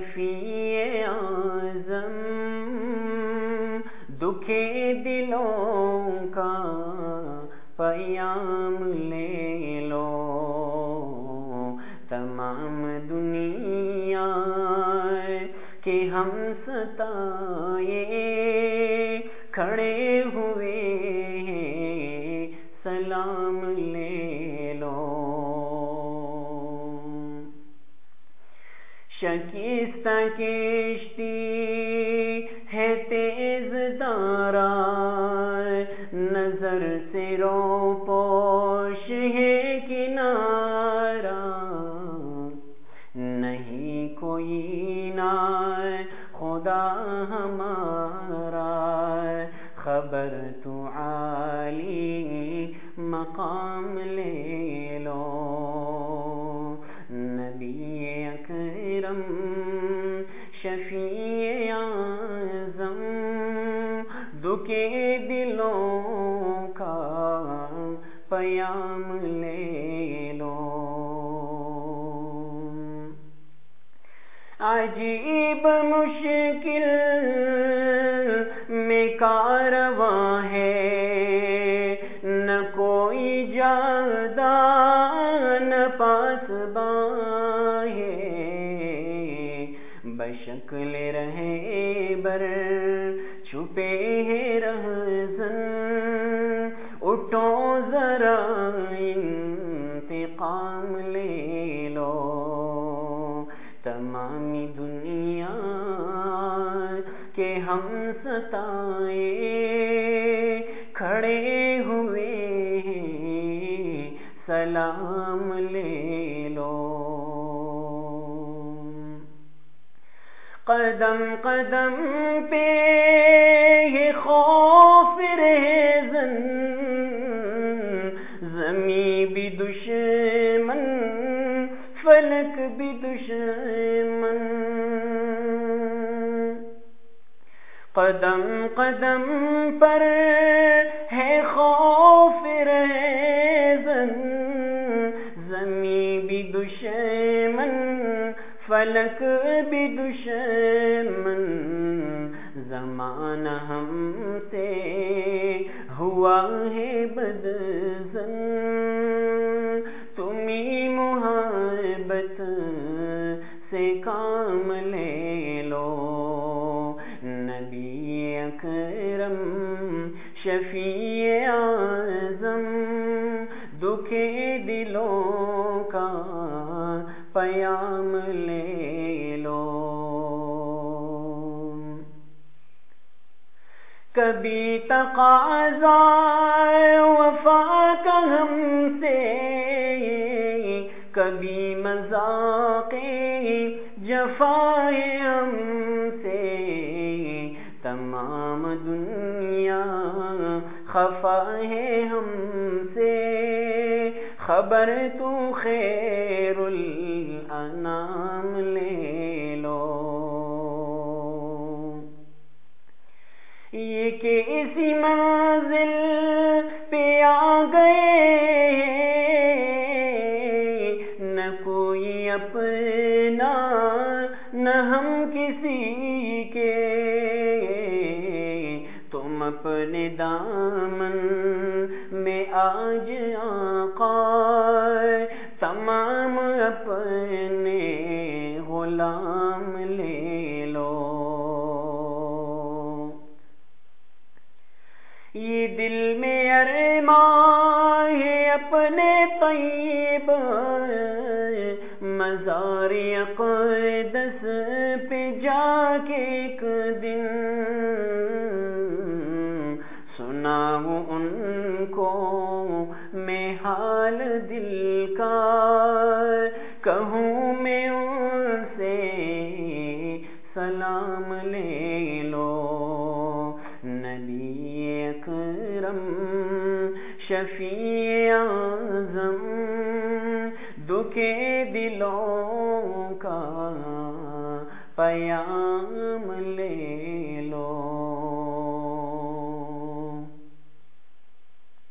شفیع اعظم؟ دکھے دلوں کا پیام لے لو۔ تمام دنیا کے ہم ستائے شکست کشتی ہے تیز دارا نظر سے رو پوش ہے کنارا۔ نہیں کوئی نا خدا ہمارا۔ خبر تو عالی مقام لے لو۔ نبی اکرم پیام لے لو عجیب مشکل میں کارواں ہے، نہ کوئی جادہ نہ پاس ہے۔ بشکل رہے بر چھپے رہ کے ہم ستائے کھڑے ہوئے سلام لے لو۔ قدم قدم پہ یہ خوف رہزن زمیں بھی دشمن، فلک بھی دشمن۔ قدم قدم پر ہے خوف ریزن زمیں بھی دشمن، فلک بھی دشمن، زمانہ ہم سے ہوا ہے اعظم دکھے دلوں کا پیام لے لو۔ کبھی تقاضا وفا کا ہم سے، کبھی مذاق جفائے ہم سے۔ تمام دنیا خفا ہے ہم سے۔ خبر تو خیر الانام لے لو۔ یہ کہ اسی منزل پہ آ گئے اپنے دامن میں آج آقا تمام اپنے غلام لے لو۔ یہ دل میں ارمان ہے، اپنے طیب مزار اقدس پہ جا کے ایک دن حال دل کا کہوں میں ان سے سلام لے لو۔ نبی اکرم، شفیع اعظم، دکھے دلوں کا پیام لے